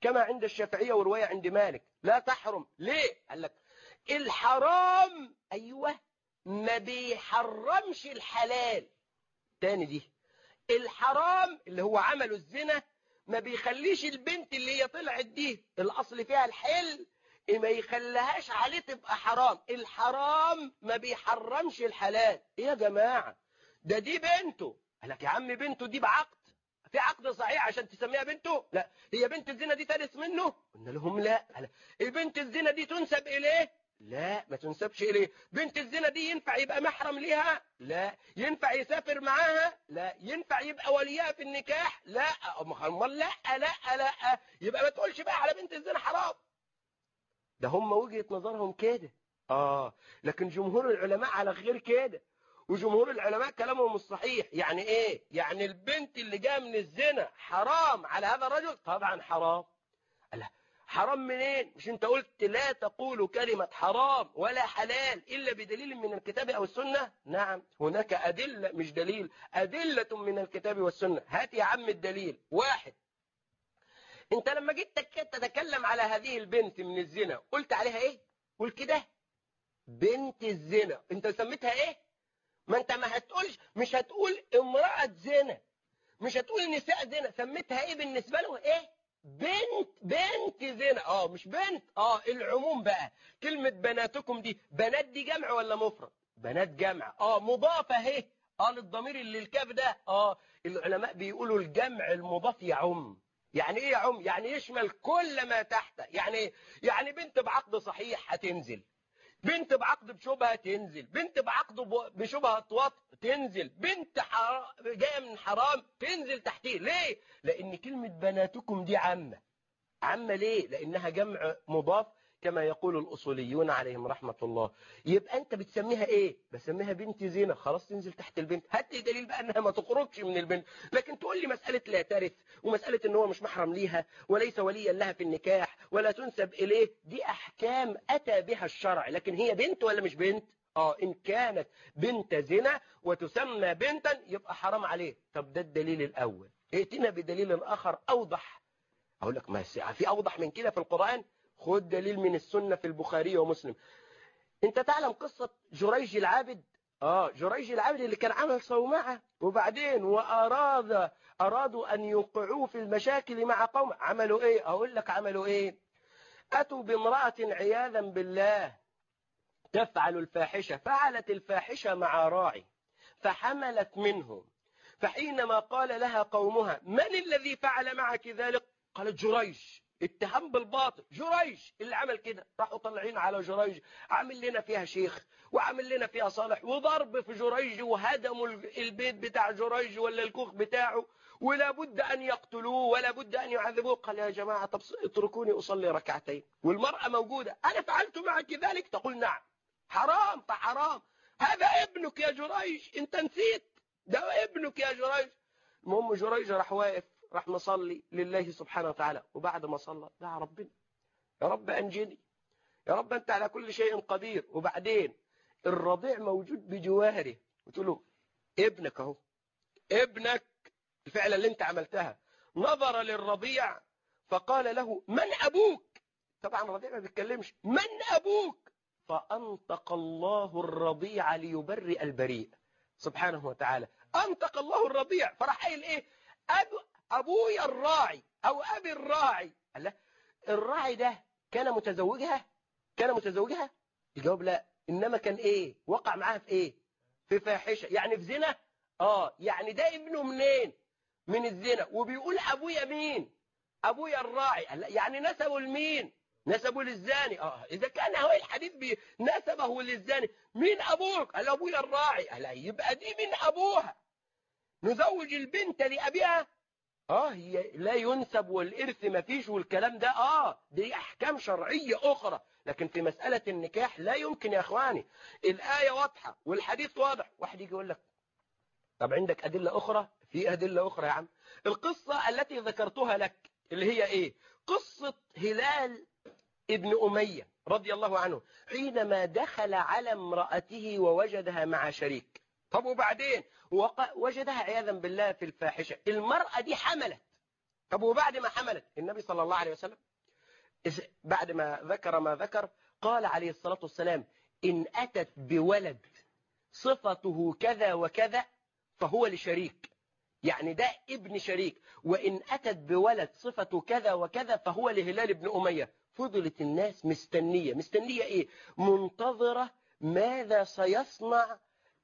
كما عند الشافعية ورواية عند مالك لا تحرم. ليه؟ قال لك الحرام أيوة ما بيحرمش الحلال. تاني دي الحرام اللي هو عمله الزنا ما بيخليش البنت اللي هي طلعت دي الأصل فيها الحل ما يخليهاش عليه تبقى حرام. الحرام ما بيحرمش الحلال. إيه يا جماعة؟ ده دي بنته. قال لك يا عم بنته دي بعقد. في عقد صحيح عشان تسميها بنته؟ لا. هي بنت الزنا دي ترث منه؟ قلنا لهم لا. البنت الزنا دي تنسب إليه؟ لا. ما تنسبش إليه. بنت الزنا دي ينفع يبقى محرم ليها؟ لا. ينفع يسافر معاها؟ لا. ينفع يبقى وليها في النكاح؟ لا. امال لا لا لا. يبقى ما تقولش بقى على بنت الزنا حرام. ده هم وجهة نظرهم كده. آه لكن جمهور العلماء على غير كده. وجمهور العلماء كلامهم الصحيح يعني إيه؟ يعني البنت اللي جاية من الزنا حرام على هذا الرجل؟ طبعا حرام. الله حرام منين؟ مش أنت قلت لا تقول كلمة حرام ولا حلال إلا بدليل من الكتاب أو السنة؟ نعم. هناك أدلة مش دليل أدلة من الكتاب والسنة. هات يا عم الدليل. واحد. انت لما جيت تتكلم على هذه البنت من الزنا قلت عليها إيه؟ قول كده. بنت الزنا. انت سميتها إيه؟ ما انت ما هتقولش مش هتقول امرأة زنا. مش هتقول نساء زنا. سميتها إيه بالنسبة له إيه؟ بنت بنت زنا. آه مش بنت. آه العموم بقى. كلمة بناتكم دي بنات دي جمع ولا مفرد؟ بنات جمع. آه مضافة اهي. آه للضمير اللي الكاف ده. آه العلماء بيقولوا الجمع المضاف يعم. يعني إيه يعم يعني يشمل كل ما تحت. يعني يعني بنت بعقد صحيح هتنزل. بنت بعقد بشبهة تنزل. بنت بعقد بشبهة وط تنزل. بنت حرام جاية من حرام تنزل تحتيه. ليه؟ لأن كلمة بناتكم دي عامة. عامة ليه؟ لأنها جمع مضاف كما يقول الأصوليون عليهم رحمة الله. يبقى أنت بتسميها إيه؟ بسميها بنت زينة. خلاص تنزل تحت البنت. هات لي دليل بقى أنها ما تخرجش من البنت. لكن تقول لي مسألة لا ترث ومسألة أن هو مش محرم ليها وليس وليا لها في النكاح ولا تنسب إليه دي أحكام أتى بها الشرع. لكن هي بنت ولا مش بنت؟ آه إن كانت بنت زنا وتسمى بنتا يبقى حرام عليه. طب ده الدليل الأول. ائتنا بدليل آخر أوضح. أقول لك ما في أوضح من كده في القرآن؟ خد دليل من السنة في البخاري ومسلم. انت تعلم قصة جريج العابد؟ آه جريج العابد اللي كان عمل صومعة وبعدين وأراد أرادوا أن يوقعوه في المشاكل مع قوم. عملوا إيه؟ أقول لك عملوا إيه؟ أتوا بامرأة عياذا بالله تفعل الفاحشة. فعلت الفاحشة مع راعي فحملت منه. فحينما قال لها قومها من الذي فعل معك ذلك؟ قالت جريج. اتهام بالباطل. جريج اللي عمل كده. راحوا طالعين على جريج عامل لنا فيها شيخ وعامل لنا فيها صالح وضرب في جريج وهدموا البيت بتاع جريج ولا الكوخ بتاعه. ولا بد أن يقتلوه ولا بد أن يعذبوه. قال يا جماعة طب اتركوني أصلي ركعتين. والمرأة موجودة. أنا فعلت معك ذلك؟ تقول نعم. حرام فحرام هذا ابنك يا جريج انت نسيت ده ابنك يا جريج المهم جريج راح واقف. راح مصلي لله سبحانه وتعالى. وبعد ما صلى دعا ربنا. يا رب أنجني. يا رب أنت على كل شيء قدير. وبعدين الرضيع موجود بجواره وتقول له ابنك أهو. ابنك الفعل اللي أنت عملتها. نظر للرضيع فقال له من أبوك؟ طبعا الرضيع ما بيتكلمش. من أبوك؟ فأنطق الله الرضيع ليبرئ البريء. سبحانه وتعالى. أنطق الله الرضيع. فراح قايل إيه؟ أبو أبويا الراعي أو أبي الراعي. قال له الراعي ده كان متزوجها؟ كان متزوجها؟ الجواب لا إنما كان إيه؟ وقع معاها في إيه؟ في فاحشة يعني في زنا؟ آه يعني ده ابنه منين؟ من الزنا. وبيقول أبويا مين؟ أبويا الراعي. قال لا يعني نسبه لمين؟ نسبه للزاني. آه إذا كان هو الحديث بي نسبه للزاني. مين أبوك؟ قال أبويا الراعي. قال يبقى دي من أبوها. نزوج البنت لأبيها؟ آه هي لا ينسب والإرث ما فيش والكلام ده آه دي أحكام شرعية أخرى. لكن في مسألة النكاح لا يمكن يا أخواني. الآية واضحة والحديث واضح. واحد يجي يقول لك طب عندك أدلة أخرى؟ في أدلة أخرى يا عم. القصة التي ذكرتها لك اللي هي إيه؟ قصة هلال ابن أمية رضي الله عنه حينما دخل على امرأته ووجدها مع شريك. طب وبعدين؟ وجدها عياذا بالله في الفاحشة. المرأة دي حملت. طب وبعد ما حملت؟ النبي صلى الله عليه وسلم بعد ما ذكر ما ذكر قال عليه الصلاة والسلام إن أتت بولد صفته كذا وكذا فهو لشريك. يعني ده ابن شريك. وإن أتت بولد صفته كذا وكذا فهو لهلال بن أمية. فضلت الناس مستنية. مستنية إيه؟ منتظرة ماذا سيصنع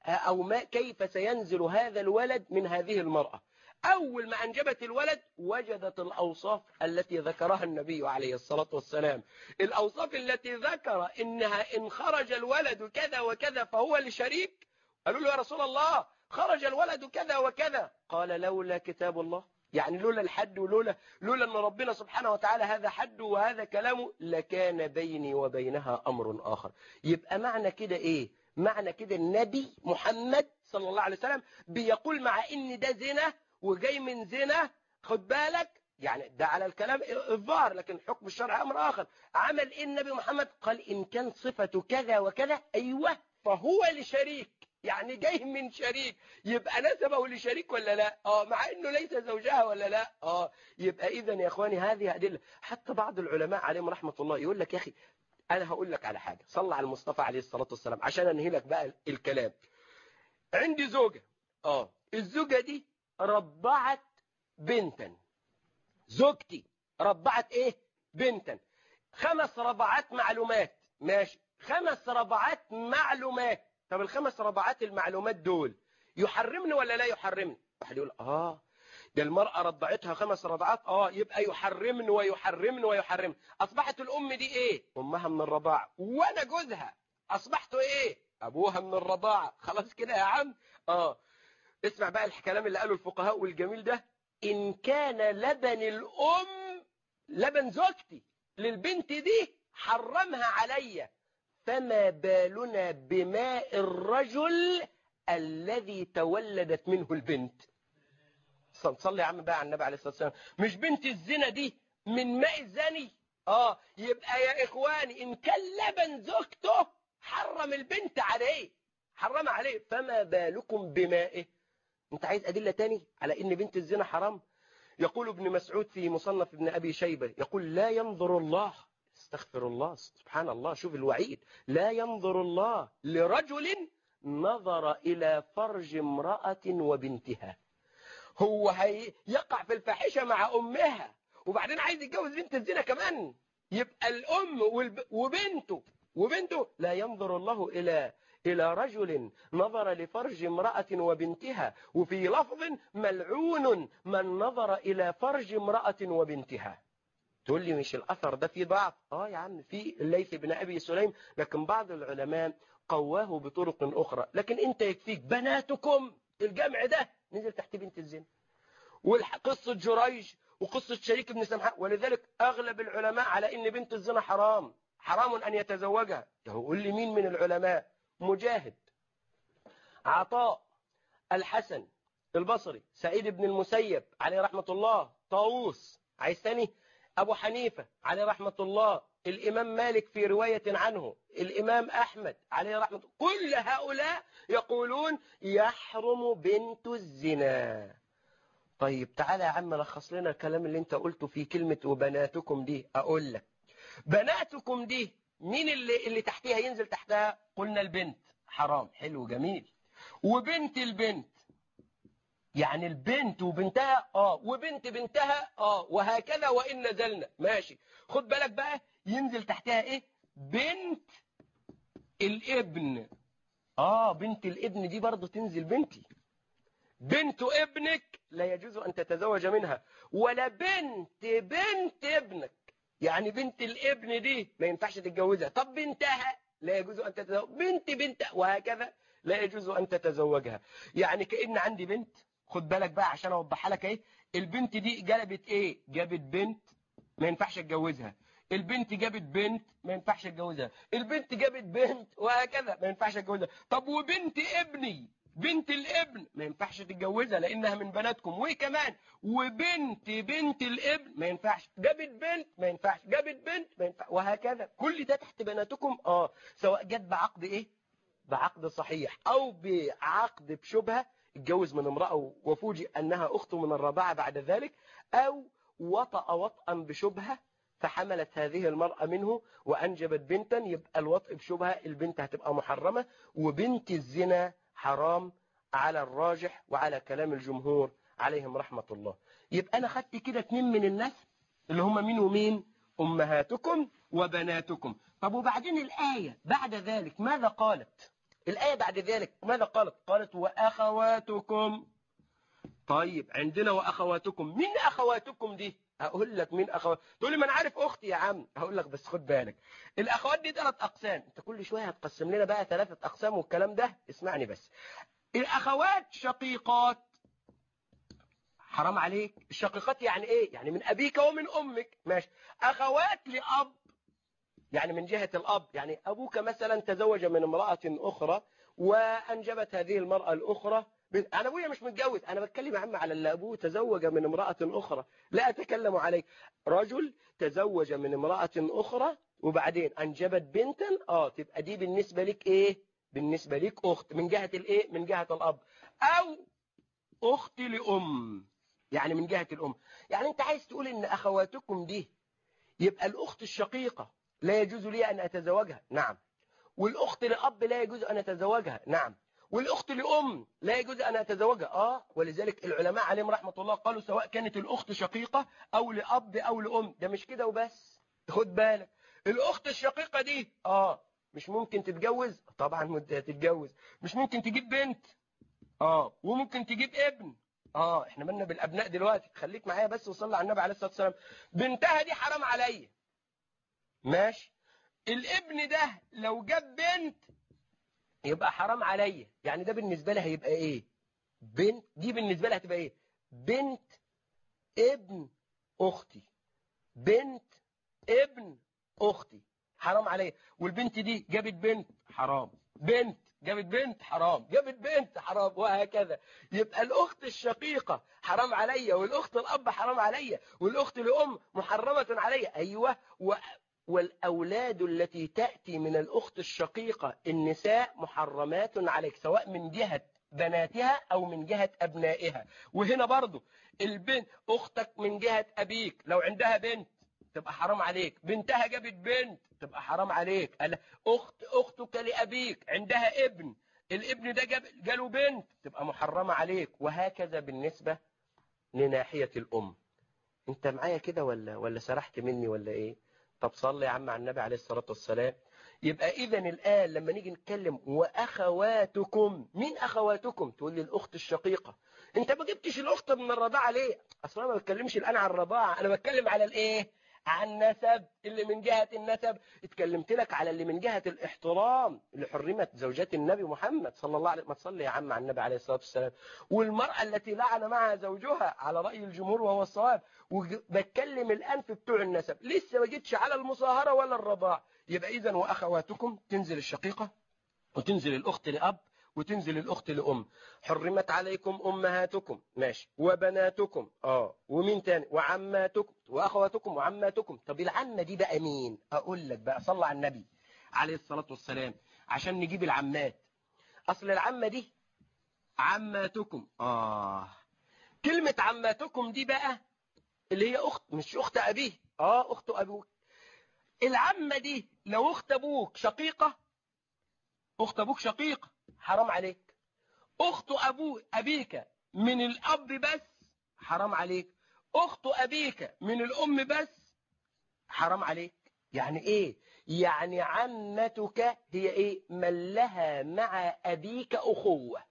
أو ما كيف سينزل هذا الولد من هذه المرأة. أول ما أنجبت الولد وجدت الأوصاف التي ذكرها النبي عليه الصلاة والسلام. الأوصاف التي ذكر إنها إن خرج الولد كذا وكذا فهو لشريك. قالوا له يا رسول الله خرج الولد كذا وكذا. قال لولا كتاب الله. يعني لولا الحد ولولا لولا أن ربنا سبحانه وتعالى هذا حد وهذا كلامه لكان بيني وبينها أمر آخر. يبقى معنى كده إيه؟ معنى كده النبي محمد صلى الله عليه وسلم بيقول مع إن ده زنا وجاي من زنا خد بالك؟ يعني ده على الكلام الظاهر لكن حكم الشرع أمر آخر. عمل إيه النبي محمد؟ قال إن كان صفته كذا وكذا أيوة فهو لشريك. يعني جاي من شريك. يبقى نسبه لشريك ولا لا؟ آه مع إنه ليس زوجها ولا لا؟ آه يبقى اذا يا إخواني هذه أدلة. حتى بعض العلماء عليهم رحمة الله يقول لك يا أخي أنا هقول لك على حاجة. صلى على المصطفى عليه الصلاة والسلام. عشان أنهي لك بقى الكلام. عندي زوجة. آه. الزوجة دي رضعت بنتا. زوجتي رضعت إيه؟ بنتا. خمس رضعات معلومات. ماشي. خمس رضعات معلومات. طب الخمس رضعات المعلومات دول يحرمني ولا لا يحرمني؟ واحد يقول آه. ده المرأة رضعتها خمس رضعات آه يبقى يحرمني ويحرمني ويحرمني. أصبحت الأم دي إيه؟ أمها من الرضاعة. وأنا جوزها. أصبحت إيه؟ أبوها من الرضاعة. خلاص كده يا عم؟ آه. اسمع بقى الكلام اللي قاله الفقهاء والجميل ده. إن كان لبن الأم لبن زوجتي للبنت دي حرمها عليا فما بالنا بماء الرجل الذي تولدت منه البنت. صلي يا عم بقى على النبي عليه الصلاة والسلام. مش بنت الزنا دي من ماء الزني آه يبقى يا إخواني إن كان لبن زوجته حرم البنت عليه. حرم عليه. فما بالكم بمائه؟ أنت عايز أدلة تاني على إن بنت الزنا حرام؟ يقول ابن مسعود في مصنف ابن أبي شيبة يقول لا ينظر الله استغفر الله سبحان الله شوف الوعيد. لا ينظر الله لرجل نظر إلى فرج امرأة وبنتها. هو يقع في الفاحشة مع أمها وبعدين عايز يتجوز بنت الزنا كمان. يبقى الأم. وبنته وبنته لا ينظر الله إلى إلى رجل نظر لفرج امرأة وبنتها وفي لفظ ملعون من نظر إلى فرج امرأة وبنتها. تقول لي مش الأثر ده في ضعف؟ آه يا عم في الليث بن أبي سليم. لكن بعض العلماء قواه بطرق أخرى. لكن أنت يكفيك بناتكم الجمع ده. نزل تحت بنت الزنا وقصة جريج وقصة شريك بن سمحاء ولذلك أغلب العلماء على أن بنت الزنا حرام حرام أن يتزوجها. يقول لي مين من العلماء؟ مجاهد عطاء الحسن البصري سعيد بن المسيب عليه رحمة الله طاووس عايز تاني؟ أبو حنيفة عليه رحمة الله الإمام مالك في رواية عنه الإمام أحمد عليه رحمة كل هؤلاء يقولون يحرم بنت الزنا. طيب تعالى يا عم لخص لنا الكلام اللي انت قلته في كلمة وبناتكم دي. أقول لك بناتكم دي مين اللي, اللي تحتها ينزل تحتها؟ قلنا البنت. حرام حلو جميل. وبنت البنت يعني البنت وبنتها آه وبنت بنتها آه وهكذا وإن نزلنا. ماشي. خد بالك بقى ينزل تحتها إيه؟ بنت الابن. آه بنت الابن دي برضه تنزل بنتي. بنت ابنك لا يجوز أن تتزوج منها. ولا بنت بنت ابنك. يعني بنت الابن دي ما ينفعش تتجوزها. طب بنتها لا يجوز أن تتزوج. بنت بنت وهكذا لا يجوز أن تتزوجها. يعني كأن عندي بنت. خد بالك بقى عشان أوضحها لك إيه. البنت دي جلبت إيه؟ جابت بنت ما ينفعش أتجوزها. البنت جابت بنت ما ينفعش اتجوزها. البنت جابت بنت وهكذا ما ينفعش اتجوزها. طب وبنت ابني بنت الابن ما ينفعش تتجوزها لأنها من بناتكم. وكمان وبنت بنت الابن ما ينفعش. جابت بنت ما ينفعش. جابت بنت ما ينفعش وهكذا. كل ده تحت بناتكم؟ آه. سواء جت بعقد إيه؟ بعقد صحيح. أو بعقد بشبهة. اتجوز من امرأة وفوجئ أنها أخته من الرضاعة بعد ذلك. أو وطأ وطئا بشبهة. فحملت هذه المرأة منه وأنجبت بنتا يبقى الوطء بشبهة البنت هتبقى محرمة وبنت الزنا حرام على الراجح وعلى كلام الجمهور عليهم رحمة الله. يبقى أنا خدت كده اتنين من الناس اللي هم مين ومين؟ أمهاتكم وبناتكم. طب وبعدين الآية بعد ذلك ماذا قالت؟ الآية بعد ذلك ماذا قالت؟ قالت وأخواتكم. طيب عندنا وأخواتكم. مين أخواتكم دي؟ هقول لك مين أخوات. تقول لي ما أنا عارف أختي يا عم. هقول لك بس خد بالك. الأخوات دي ثلاث أقسام. أنت كل شوية هتقسم لنا بقى ثلاثة أقسام والكلام ده. اسمعني بس. الأخوات شقيقات. حرام عليك. الشقيقات يعني إيه؟ يعني من أبيك ومن أمك. ماشي. أخوات لأب. يعني من جهة الأب. يعني أبوك مثلا تزوج من امرأة أخرى وأنجبت هذه المرأة الأخرى أنا أبويا مش متجوز أنا بتكلم يا عم على اللي أبوه تزوج من امرأة أخرى. لا أتكلم عليك. رجل تزوج من امرأة أخرى وبعدين أنجبت بنتا آه تبقى دي بالنسبة لك إيه؟ بالنسبة لك أخت. من جهة الإيه؟ من جهة الأب. أو أخت لأم. يعني من جهة الأم. يعني أنت عايز تقول إن أخواتكم دي يبقى الأخت الشقيقة لا يجوز لي أن أتزوجها؟ نعم. والأخت لأب لا يجوز أن أتزوجها؟ نعم. والأخت لأم لا يجوز أن أتزوجها. آه ولذلك العلماء عليهم رحمة الله قالوا سواء كانت الأخت شقيقة أو لأب أو لأم. ده مش كده وبس. خد بالك. الأخت الشقيقة دي آه مش ممكن تتجوز؟ طبعا تتجوز مش ممكن تجيب بنت؟ آه وممكن تجيب ابن؟ آه إحنا مالنا بالأبناء دلوقتي؟ خليك معايا بس وصلي على النبي عليه الصلاة والسلام. بنتها دي حرام عليا. ماشي. الابن ده لو جاب بنت يبقى حرام عليا. يعني ده بالنسبة لها هيبقى إيه؟ بنت دي بالنسبة لها هتبقى إيه؟ بنت ابن أختي. بنت ابن أختي. حرام عليا. والبنت دي جابت بنت حرام. بنت جابت بنت حرام. جابت بنت حرام. وهكذا. يبقى الأخت الشقيقة حرام عليا. والأخت الأب حرام عليا. والأخت الأم محرمة عليا. أيوة. و... والأولاد التي تأتي من الأخت الشقيقة النساء محرمات عليك سواء من جهة بناتها أو من جهة أبنائها. وهنا برضو البنت أختك من جهة أبيك. لو عندها بنت تبقى حرام عليك. بنتها جابت بنت تبقى حرام عليك. قال أخت أختك لأبيك. عندها ابن. الابن ده جاب جاله بنت تبقى محرمة عليك. وهكذا بالنسبة لناحية الأم. أنت معايا كده ولا ولا سرحت مني ولا إيه؟ طب صلي يا عم على النبي عليه الصلاة والسلام. يبقى اذا الآن لما نيجي نتكلم وأخواتكم مين أخواتكم؟ تقول لي الأخت الشقيقة. أنت ما جبتش الأخت من الرضاعة ليه؟ أصلا ما بتكلمش الآن عن الرضاعة أنا بتكلم على الإيه؟ عن نسب اللي من جهة النسب. اتكلمت لك على اللي من جهة الاحترام اللي حرمت زوجات النبي محمد صلى الله عليه ما تصلي يا عم على النبي عليه الصلاة والسلام. والمرأة التي لعن معها زوجها على رأي الجمهور وهو الصواب. وبتكلم الآن في بتوع النسب. لسه ما جيتش على المصاهرة ولا الرضاع. يبقى إذا وأخواتكم تنزل الشقيقة وتنزل الأخت لأب. وتنزل الأخت لأم. حرمت عليكم أمهاتكم. ماشي. وبناتكم. آه. ومين تاني؟ وعماتكم. وأخواتكم وعماتكم. طب العمة دي بقى مين؟ أقول لك بقى. صلى على النبي عليه الصلاة والسلام. عشان نجيب العمات. أصل العمة دي عماتكم. آه. كلمة عماتكم دي بقى اللي هي أخت مش أخت أبيه. آه أخت أبوك. العمة دي لو أخت أبوك شقيقة أخت أبوك شقيقة حرام عليك. أخت أبو أبيك من الأب بس حرام عليك. أخت أبيك من الأم بس حرام عليك. يعني إيه؟ يعني عمتك هي إيه؟ من لها مع أبيك أخوة.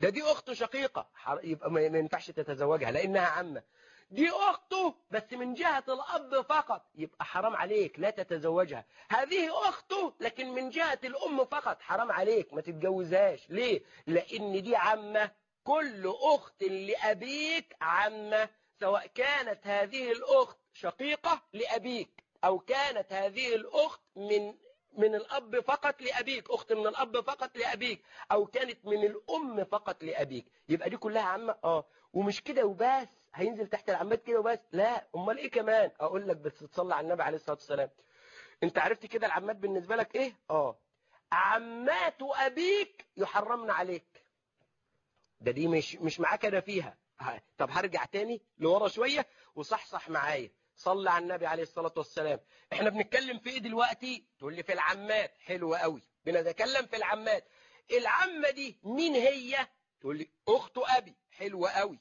ده دي أخت شقيقة. يبقى ما ينفعش تتزوجها لأنها عمة. دي أخته بس من جهة الأب فقط. يبقى حرام عليك لا تتزوجها. هذه أخته لكن من جهة الأم فقط. حرام عليك ما تتجوزهاش. ليه؟ لأن دي عمة. كل أخت لأبيك عمة. سواء كانت هذه الأخت شقيقة لأبيك أو كانت هذه الأخت من من الأب فقط لأبيك. أخت من الأب فقط لأبيك أو كانت من الأم فقط لأبيك. يبقى دي كلها عمة؟ آه. ومش كده وبس. هينزل تحت العمات كده وبس. لا أمال إيه كمان؟ أقول لك بس تصلي على النبي عليه الصلاة والسلام. أنت عرفت كده العمات بالنسبة لك إيه؟ آه. عمات أبيك يحرمن عليك. ده دي مش مش معاك أنا فيها. طب هرجع تاني لورا شوية وصحصح معايا. صلى على النبي عليه الصلاة والسلام. إحنا بنتكلم في إيه دلوقتي؟ تقول لي في العمات حلوة قوي. بنتكلم في العمات العمة دي مين هي؟ تقول لي أخت أبي. حلوة قوي.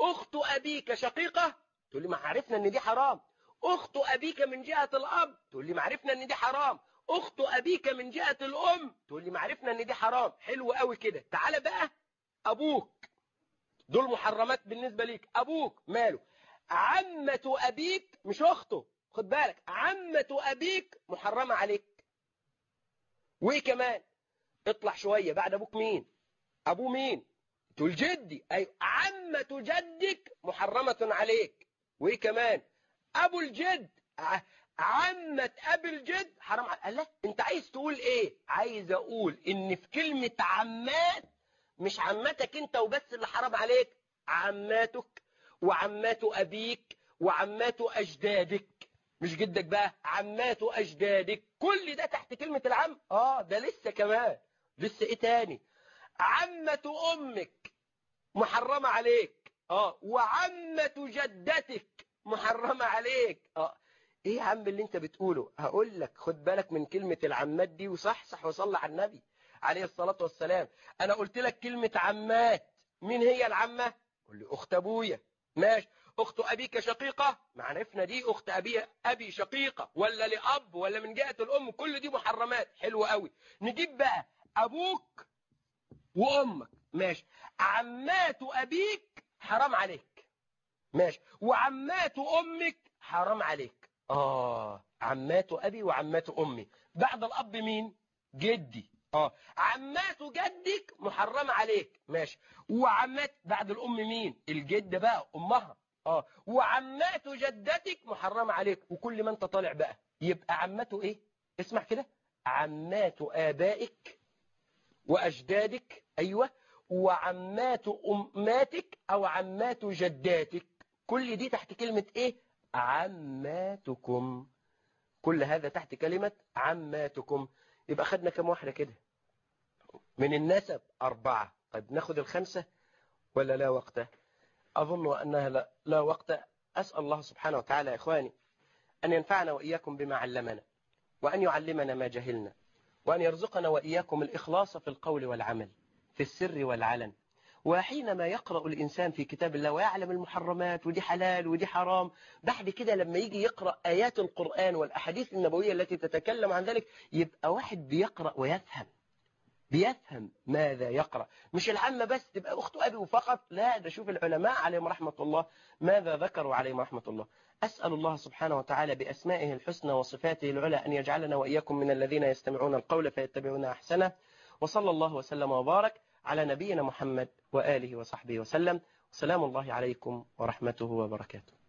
أخت أبيك شقيقة؟ تقول لي ما عرفنا إن دي حرام. أخت أبيك من جهة الأب؟ تقول لي ما عرفنا إن دي حرام. أخت أبيك من جهة الأم؟ تقول لي ما عرفنا إن دي حرام. حلو قوي كده. تعالى بقى. أبوك. دول محرمات بالنسبة ليك. أبوك. ماله. عمة أبيك مش أخته. خد بالك. عمة أبيك محرمة عليك. وإيه كمان؟ اطلع شوية. بعد أبوك مين؟ أبوه مين؟ جدي أي عمة جدك محرمة عليك. وإيه كمان؟ أبو الجد عمة أبي الجد حرام عليك لا أنت عايز تقول إيه؟ عايز أقول إن في كلمة عمات مش عمتك أنت وبس اللي حرام عليك عماتك وعمات أبيك وعمات أجدادك. مش جدك بقى عمات أجدادك. كل ده تحت كلمة العم؟ آه ده لسه كمان. لسه إيه تاني؟ عمة أمك محرمة عليك. آه. وعمة جدتك محرمة عليك. آه. إيه يا عم اللي أنت بتقوله؟ هقول لك خد بالك من كلمة العمات دي وصحصح وصلى على النبي عليه الصلاة والسلام. أنا قلت لك كلمة عمات. مين هي العمة؟ قول لي أخت أبويا. ماشي. أخت أبيك شقيقة؟ ما عرفنا دي أخت أبي أبي شقيقة ولا لأب ولا من جهة الأم. كل دي محرمات. حلوة قوي نجيب بقى أبوك وأمك. ماشي. عمات أبيك حرام عليك. ماشي. وعمات أمك حرام عليك. آه. عمات أبي وعمات أمي. بعد الأب مين؟ جدي. آه. عمات جدك محرمه عليك. ماشي. وعمات بعد الأم مين؟ الجد بقى أمها. آه. وعمات جدتك محرمه عليك. وكل ما أنت طالع بقى يبقى عمته إيه؟ اسمع كده. عمات آبائك وأجدادك أيوه وعمات أماتك أو عمات جداتك. كل دي تحت كلمة إيه؟ عماتكم. كل هذا تحت كلمة عماتكم. يبقى خدنا كم واحدة كده؟ من النسب أربعة. طيب ناخد الخمسة ولا لا وقت؟ أظن أنها لا, لا وقت. أسأل الله سبحانه وتعالى يا إخواني أن ينفعنا وإياكم بما علمنا وأن يعلمنا ما جهلنا. وأن يرزقنا وإياكم الإخلاص في القول والعمل في السر والعلن. وحينما يقرأ الإنسان في كتاب الله ويعلم المحرمات ودي حلال ودي حرام بعد كده لما يجي يقرأ آيات القرآن والأحاديث النبوية التي تتكلم عن ذلك يبقى واحد بيقرأ ويفهم. بيفهم ماذا يقرأ. مش العامة بس تبقى أخت أبي فقط لا ده شوف العلماء عليهم رحمة الله. ماذا ذكروا عليهم رحمة الله؟ أسأل الله سبحانه وتعالى بأسمائه الحسنى وصفاته العلى أن يجعلنا وإياكم من الذين يستمعون القول فيتبعون أحسنه. وصلى الله وسلم وبارك على نبينا محمد وآله وصحبه وسلم. وسلام الله عليكم ورحمته وبركاته.